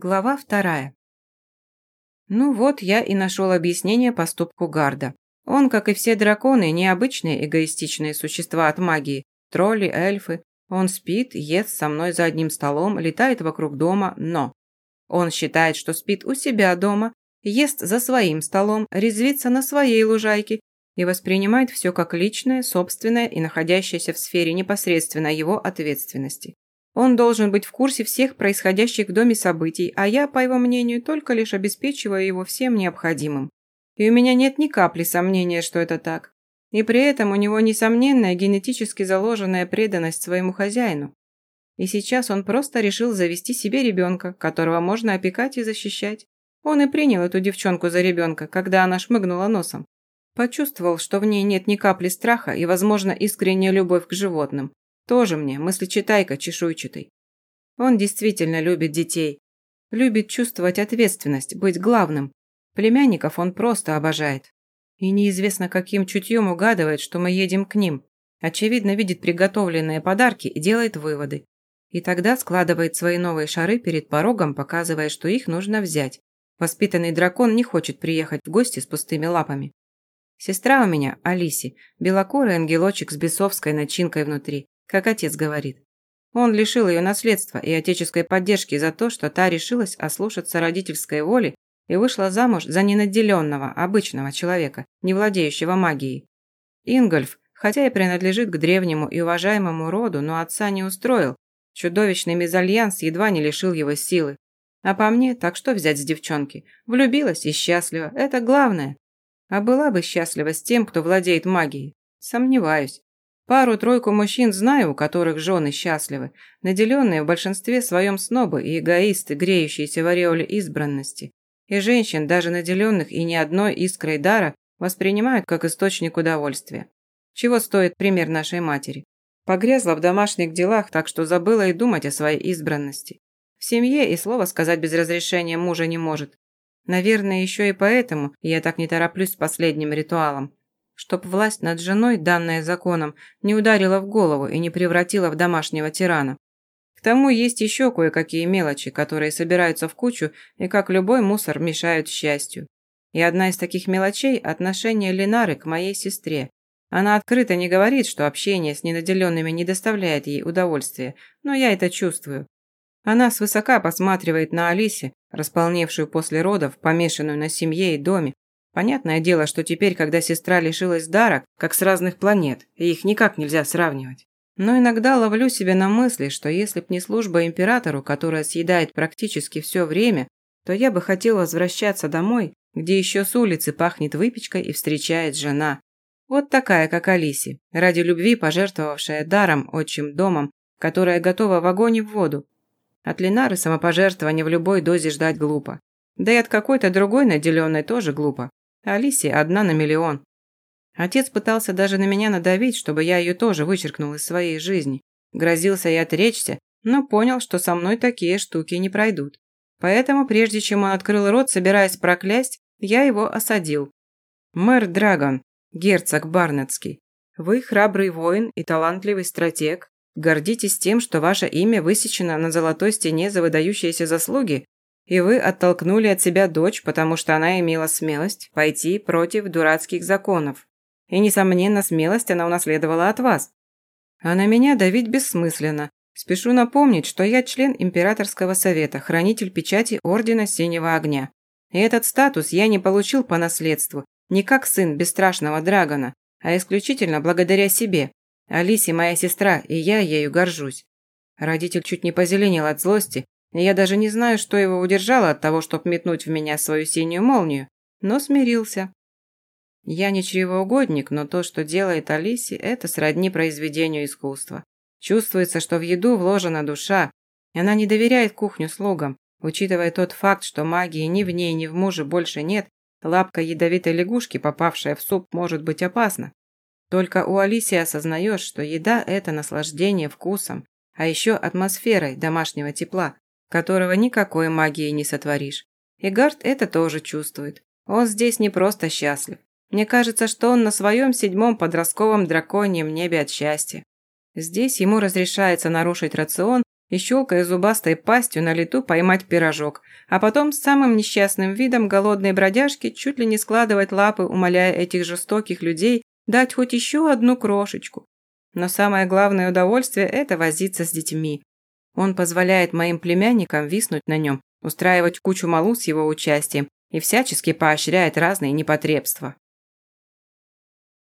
Глава вторая. Ну вот, я и нашел объяснение поступку Гарда. Он, как и все драконы, необычные эгоистичные существа от магии. Тролли, эльфы. Он спит, ест со мной за одним столом, летает вокруг дома, но... Он считает, что спит у себя дома, ест за своим столом, резвится на своей лужайке и воспринимает все как личное, собственное и находящееся в сфере непосредственно его ответственности. Он должен быть в курсе всех происходящих в доме событий, а я, по его мнению, только лишь обеспечиваю его всем необходимым. И у меня нет ни капли сомнения, что это так. И при этом у него несомненная генетически заложенная преданность своему хозяину. И сейчас он просто решил завести себе ребенка, которого можно опекать и защищать. Он и принял эту девчонку за ребенка, когда она шмыгнула носом. Почувствовал, что в ней нет ни капли страха и, возможно, искренняя любовь к животным. Тоже мне, мыслечитайка чешуйчатый. Он действительно любит детей. Любит чувствовать ответственность, быть главным. Племянников он просто обожает. И неизвестно каким чутьем угадывает, что мы едем к ним. Очевидно, видит приготовленные подарки и делает выводы. И тогда складывает свои новые шары перед порогом, показывая, что их нужно взять. Воспитанный дракон не хочет приехать в гости с пустыми лапами. Сестра у меня, Алиси, белокурый ангелочек с бесовской начинкой внутри как отец говорит. Он лишил ее наследства и отеческой поддержки за то, что та решилась ослушаться родительской воли и вышла замуж за ненаделенного, обычного человека, не владеющего магией. Ингольф, хотя и принадлежит к древнему и уважаемому роду, но отца не устроил. Чудовищный мезальянс едва не лишил его силы. А по мне, так что взять с девчонки? Влюбилась и счастлива, это главное. А была бы счастлива с тем, кто владеет магией? Сомневаюсь. Пару-тройку мужчин знаю, у которых жены счастливы, наделенные в большинстве своем снобы и эгоисты, греющиеся в ореоле избранности. И женщин, даже наделенных и ни одной искрой дара, воспринимают как источник удовольствия. Чего стоит пример нашей матери? Погрязла в домашних делах, так что забыла и думать о своей избранности. В семье и слова сказать без разрешения мужа не может. Наверное, еще и поэтому я так не тороплюсь с последним ритуалом чтоб власть над женой, данная законом, не ударила в голову и не превратила в домашнего тирана. К тому есть еще кое-какие мелочи, которые собираются в кучу и, как любой мусор, мешают счастью. И одна из таких мелочей – отношение Ленары к моей сестре. Она открыто не говорит, что общение с ненаделенными не доставляет ей удовольствия, но я это чувствую. Она свысока посматривает на Алисе, располневшую после родов, помешанную на семье и доме, Понятное дело, что теперь, когда сестра лишилась дара, как с разных планет, и их никак нельзя сравнивать. Но иногда ловлю себя на мысли, что если б не служба императору, которая съедает практически все время, то я бы хотел возвращаться домой, где еще с улицы пахнет выпечкой и встречает жена. Вот такая, как Алиси, ради любви пожертвовавшая даром, отчим домом, которая готова в огонь и в воду. От Ленары самопожертвования в любой дозе ждать глупо. Да и от какой-то другой наделенной тоже глупо. Алисия одна на миллион. Отец пытался даже на меня надавить, чтобы я ее тоже вычеркнул из своей жизни. Грозился и отречься, но понял, что со мной такие штуки не пройдут. Поэтому, прежде чем он открыл рот, собираясь проклясть, я его осадил. «Мэр Драгон, герцог Барнетский, вы храбрый воин и талантливый стратег. Гордитесь тем, что ваше имя высечено на золотой стене за выдающиеся заслуги, и вы оттолкнули от себя дочь, потому что она имела смелость пойти против дурацких законов. И, несомненно, смелость она унаследовала от вас. А на меня давить бессмысленно. Спешу напомнить, что я член Императорского совета, хранитель печати Ордена Синего Огня. И этот статус я не получил по наследству, не как сын бесстрашного Драгона, а исключительно благодаря себе. Алисе моя сестра, и я ею горжусь. Родитель чуть не позеленел от злости, я даже не знаю, что его удержало от того, чтобы метнуть в меня свою синюю молнию, но смирился. Я не чревоугодник, но то, что делает Алиси, это сродни произведению искусства. Чувствуется, что в еду вложена душа. Она не доверяет кухню слугам. Учитывая тот факт, что магии ни в ней, ни в муже больше нет, лапка ядовитой лягушки, попавшая в суп, может быть опасна. Только у Алисии осознаешь, что еда – это наслаждение вкусом, а еще атмосферой домашнего тепла, которого никакой магией не сотворишь. И Гард это тоже чувствует. Он здесь не просто счастлив. Мне кажется, что он на своем седьмом подростковом драконьем небе от счастья. Здесь ему разрешается нарушить рацион и, щелкая зубастой пастью, на лету поймать пирожок, а потом с самым несчастным видом голодной бродяжки чуть ли не складывать лапы, умоляя этих жестоких людей дать хоть еще одну крошечку. Но самое главное удовольствие – это возиться с детьми. Он позволяет моим племянникам виснуть на нем, устраивать кучу малу с его участием и всячески поощряет разные непотребства.